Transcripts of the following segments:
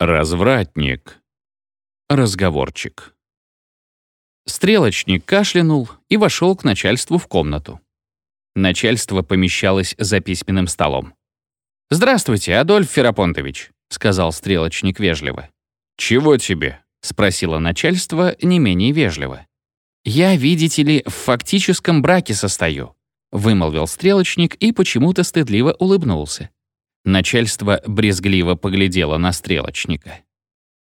Развратник. Разговорчик. Стрелочник кашлянул и вошел к начальству в комнату. Начальство помещалось за письменным столом. «Здравствуйте, Адольф Ферапонтович», — сказал стрелочник вежливо. «Чего тебе?» — спросило начальство не менее вежливо. «Я, видите ли, в фактическом браке состою», — вымолвил стрелочник и почему-то стыдливо улыбнулся. Начальство брезгливо поглядело на стрелочника.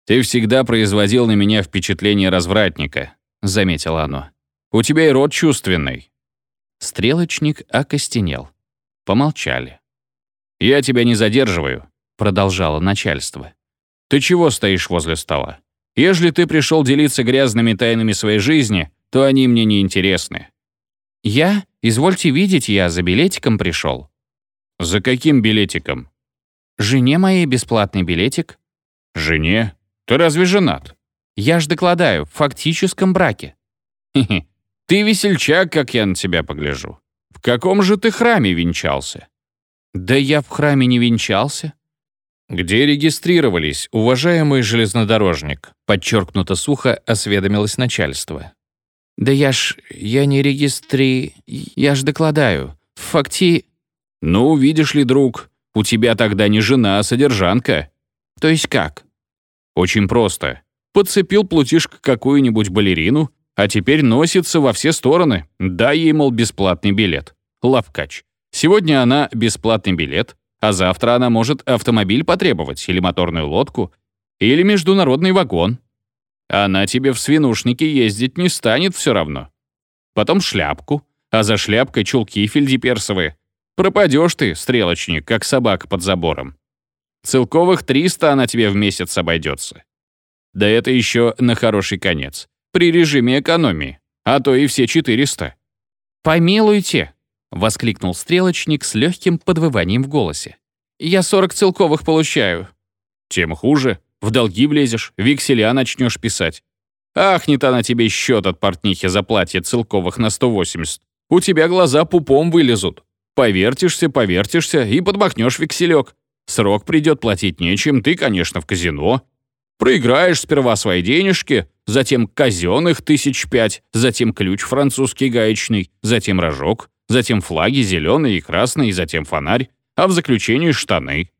«Ты всегда производил на меня впечатление развратника», — заметило оно. «У тебя и рот чувственный». Стрелочник окостенел. Помолчали. «Я тебя не задерживаю», — продолжало начальство. «Ты чего стоишь возле стола? Ежели ты пришел делиться грязными тайнами своей жизни, то они мне не интересны». «Я? Извольте видеть, я за билетиком пришел». «За каким билетиком?» Жене моей бесплатный билетик. Жене? Ты разве женат? Я ж докладаю, в фактическом браке. Хе-хе. Ты весельчак, как я на тебя погляжу. В каком же ты храме венчался? Да я в храме не венчался. Где регистрировались, уважаемый железнодорожник? Подчеркнуто сухо осведомилось начальство. Да я ж... я не регистри... я ж докладаю. В факти... Ну, видишь ли, друг, у тебя тогда не жена, а содержанка. То есть как? Очень просто. Подцепил плутишка какую-нибудь балерину, а теперь носится во все стороны. Дай ей, мол, бесплатный билет. Лавкач. Сегодня она бесплатный билет, а завтра она может автомобиль потребовать, или моторную лодку, или международный вагон. Она тебе в свинушнике ездить не станет все равно. Потом шляпку, а за шляпкой чулки фельдеперсовые. Пропадешь ты, стрелочник, как собака под забором. Целковых 300 она тебе в месяц обойдется. Да это еще на хороший конец. При режиме экономии. А то и все 400. «Помилуйте!» — воскликнул стрелочник с легким подвыванием в голосе. «Я 40 целковых получаю». «Тем хуже. В долги влезешь, векселя начнешь писать. Ахнет она тебе счет от портнихи за платье целковых на 180. У тебя глаза пупом вылезут. Повертишься, повертишься и подмахнешь векселек. Срок придет, платить нечем, ты, конечно, в казино. Проиграешь сперва свои денежки, затем казенных тысяч пять, затем ключ французский гаечный, затем рожок, затем флаги зеленые и красные, затем фонарь, а в заключении штаны.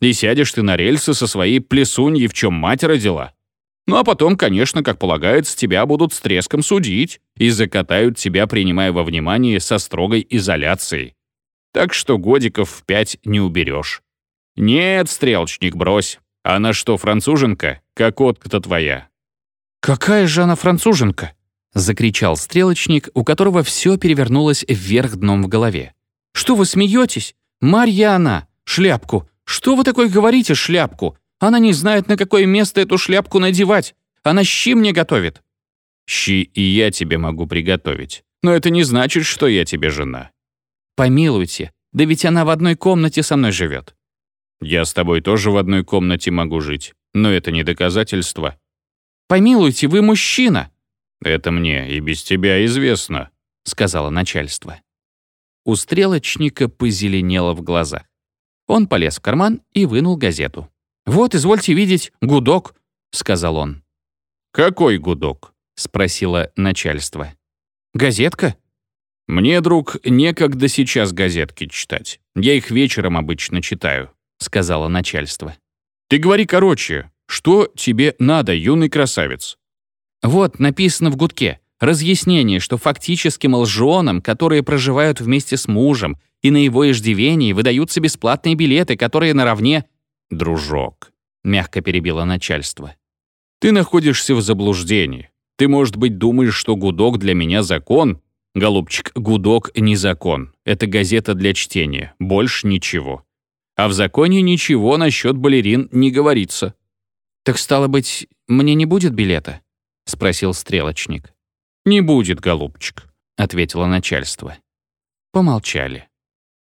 И сядешь ты на рельсы со своей плесуньей, в чем мать родила. Ну а потом, конечно, как полагается, тебя будут с треском судить и закатают тебя, принимая во внимание со строгой изоляцией. Так что годиков в пять не уберешь. Нет, стрелочник, брось. Она что, француженка? Как отка-то твоя. «Какая же она француженка?» — закричал стрелочник, у которого все перевернулось вверх дном в голове. «Что вы смеетесь? Марья она! Шляпку! Что вы такое говорите, шляпку? Она не знает, на какое место эту шляпку надевать. Она щи мне готовит». «Щи и я тебе могу приготовить. Но это не значит, что я тебе жена. Помилуйте, да ведь она в одной комнате со мной живет. Я с тобой тоже в одной комнате могу жить, но это не доказательство. Помилуйте, вы мужчина. Это мне и без тебя известно, сказала начальство. У стрелочника позеленело в глазах. Он полез в карман и вынул газету. «Вот, извольте видеть, гудок», — сказал он. «Какой гудок?» — спросило начальство. «Газетка?» «Мне, друг, некогда сейчас газетки читать. Я их вечером обычно читаю», — сказала начальство. «Ты говори короче. Что тебе надо, юный красавец?» «Вот, написано в гудке. Разъяснение, что фактическим лженам, которые проживают вместе с мужем, и на его иждивении выдаются бесплатные билеты, которые наравне...» «Дружок», — мягко перебило начальство. «Ты находишься в заблуждении. Ты, может быть, думаешь, что гудок для меня закон, Голубчик, гудок — не закон. Это газета для чтения. Больше ничего. А в законе ничего насчет балерин не говорится. «Так стало быть, мне не будет билета?» — спросил стрелочник. «Не будет, голубчик», — ответило начальство. Помолчали.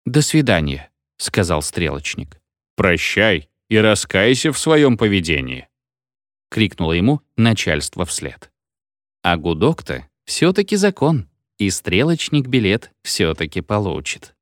«До свидания», — сказал стрелочник. «Прощай и раскайся в своем поведении», — крикнуло ему начальство вслед. А гудок-то все-таки закон и стрелочник билет все-таки получит.